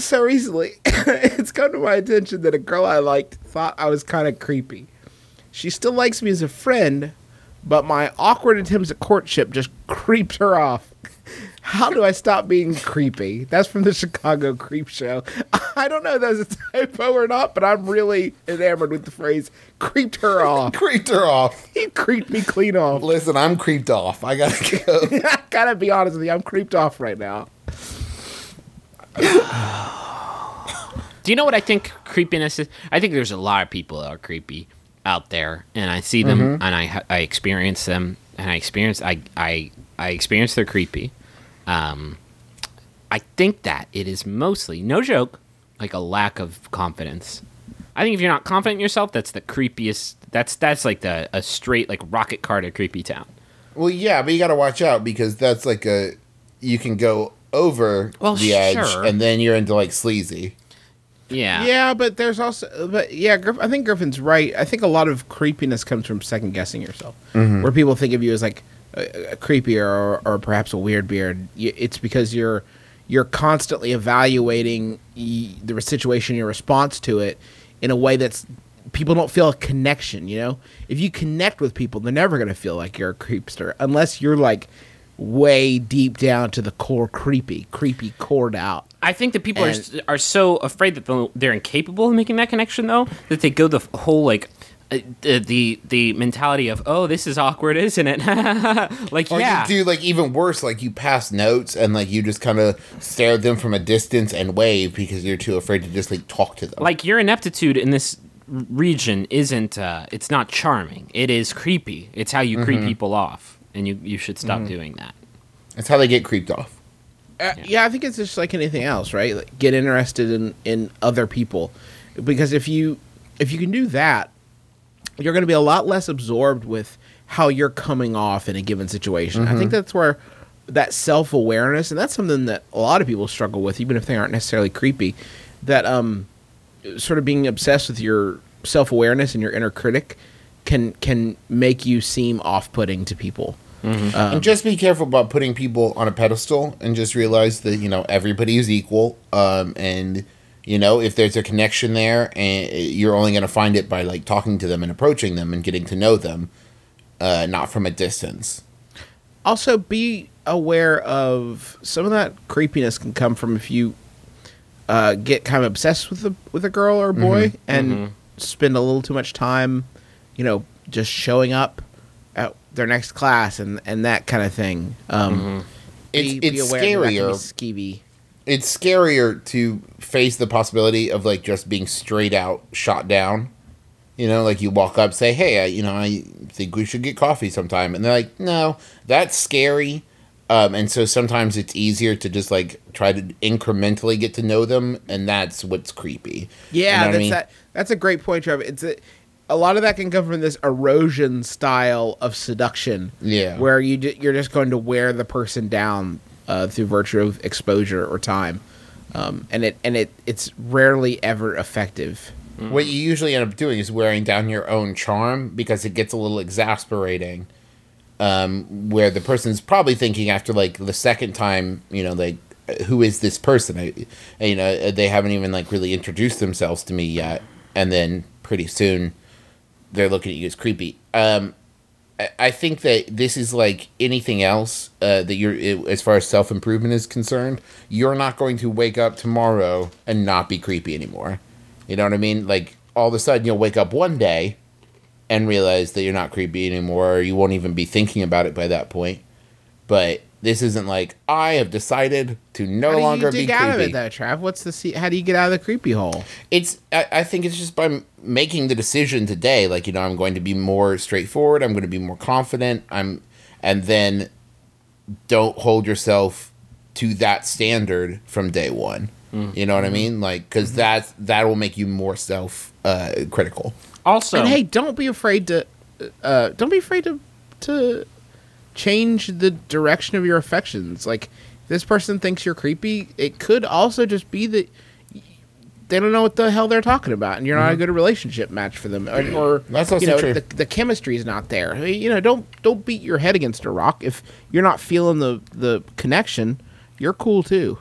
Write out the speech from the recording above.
So recently, it's come to my attention that a girl I liked thought I was kind of creepy. She still likes me as a friend, but my awkward attempts at courtship just creeped her off. How do I stop being creepy? That's from the Chicago Creep Show. I don't know if that's a typo or not, but I'm really enamored with the phrase creeped her off. Creeped her off. He creeped me clean off. Listen, I'm creeped off. I gotta go. I gotta be honest with you, I'm creeped off right now. Do you know what I think creepiness is? I think there's a lot of people that are creepy out there, and I see them Mm-hmm. and I I experience them, and I experience I I I experience their creepy. Um, I think that it is mostly no joke, like a lack of confidence. I think if you're not confident in yourself, that's the creepiest. That's that's like the a straight like rocket car to creepy town. well, yeah, but you gotta watch out because that's like a you can go over Well, the edge sure. and then you're into like sleazy. Yeah. Yeah, but there's also, but yeah, Griff, I think Griffin's right. I think a lot of creepiness comes from second guessing yourself, mm-hmm. where people think of you as like a, a creepy or, or perhaps a weird beard. It's because you're you're constantly evaluating the situation, your response to it, in a way that's people don't feel a connection. You know, if you connect with people, they're never gonna feel like you're a creepster unless you're like way deep down to the core creepy, creepy cored out. I think that people are And- s- are so afraid that they'll- they're incapable of making that connection, though, that they go the whole like uh, the the the mentality of oh this is awkward, isn't it? like Or yeah, you do like even worse, like you pass notes and like you just kind of stare at them from a distance and wave because you're too afraid to just like talk to them. like your ineptitude in this region isn't uh, it's not charming. It is creepy. It's how you creep people off, and you you should stop doing that. That's how they get creeped off. Uh, yeah. I think it's just like anything else, right? Like, get interested in in other people, because if you if you can do that, you're going to be a lot less absorbed with how you're coming off in a given situation. I think that's where that self awareness, and that's something that a lot of people struggle with, even if they aren't necessarily creepy. That um, sort of being obsessed with your self awareness and your inner critic can can make you seem off putting to people. And just be careful about putting people on a pedestal and just realize that you know everybody is equal. Um, and you know if there's a connection there and you're only going to find it by like talking to them and approaching them and getting to know them uh, not from a distance. Also be aware of some of that creepiness can come from if you uh, get kind of obsessed with a with a girl or a boy and spend a little too much time, you know, just showing up at their next class and and that kind of thing. Um, it's, be- it's aware that that can be scarier skeevy. it's scarier to face the possibility of like just being straight out shot down. You know, like you walk up, say, "Hey, I, you know, I think we should get coffee sometime," and they're like, "No, that's scary." Um, and so sometimes it's easier to just like try to incrementally get to know them, and that's what's creepy. You Yeah, know what I that's mean? that. That's a great point, Trevor. It's a, a lot of that can come from this erosion style of seduction. Yeah. where you ju- you're just going to wear the person down uh, through virtue of exposure or time, um, and it and it it's rarely ever effective. What you usually end up doing is wearing down your own charm because it gets a little exasperating. Um, where the person's probably thinking after like the second time, you know, like who is this person? I, you know, they haven't even like really introduced themselves to me yet, and then pretty soon they're looking at you as creepy. Um, I- I think that this is like anything else uh, that you're, i- as far as self improvement is concerned, you're not going to wake up tomorrow and not be creepy anymore. You know what I mean? Like all of a sudden you'll wake up one day and realize that you're not creepy anymore, or you won't even be thinking about it by that point. But this isn't like I have decided to no How do longer you be dig out of it, though, Trav? What's the se- how do you get out of the creepy hole? It's I, I think it's just by m- making the decision today. Like you know i'm going to be more straightforward. I'm going to be more confident. I'm and then don't hold yourself to that standard from day one. You know what i mean? Like because that that will make you more self uh critical. Also, and hey, don't be afraid to uh, don't be afraid to to change the direction of your affections. Like this person thinks you're creepy, it could also just be that they don't know what the hell they're talking about, and you're not a mm-hmm. good relationship match for them, or, or That's also you know true. the, the chemistry is not there. I mean, You know, don't don't beat your head against a rock if you're not feeling the the connection. You're cool too.